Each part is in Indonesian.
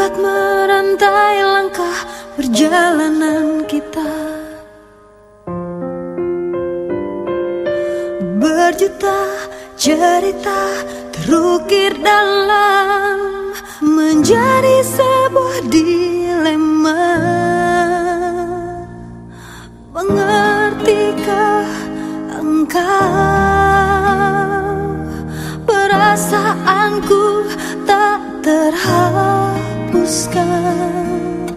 Lambat merantai langkah perjalanan kita. Berjuta cerita terukir dalam Menjadi sebuah dilema. Mengertikah engkau terhapuskan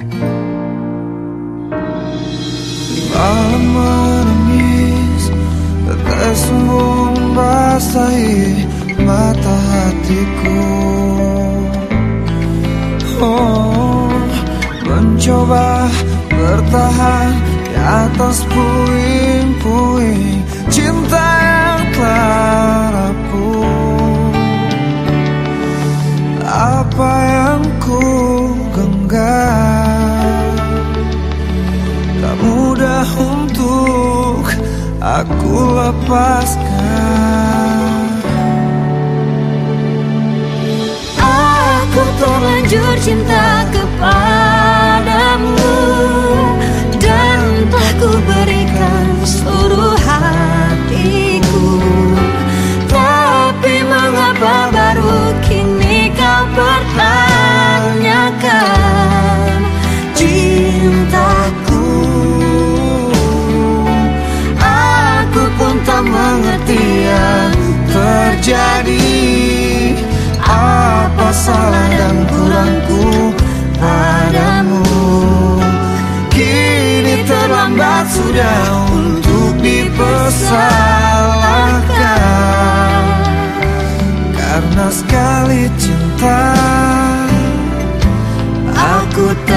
Malam menangis Tetes membasahi mata hatiku. Oh, mencoba bertahan di atas puing-puing aku lepaskan. Aku terlanjur cinta Aku tetap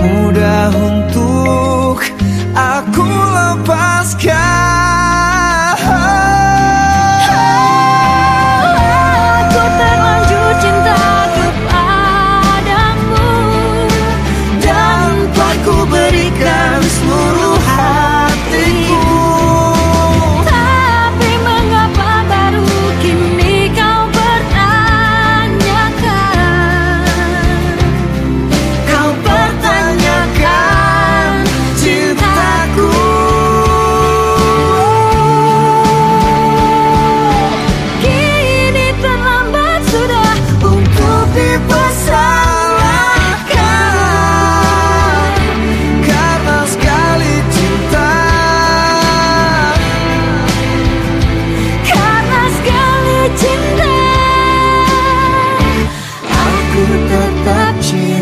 mudah untuk you.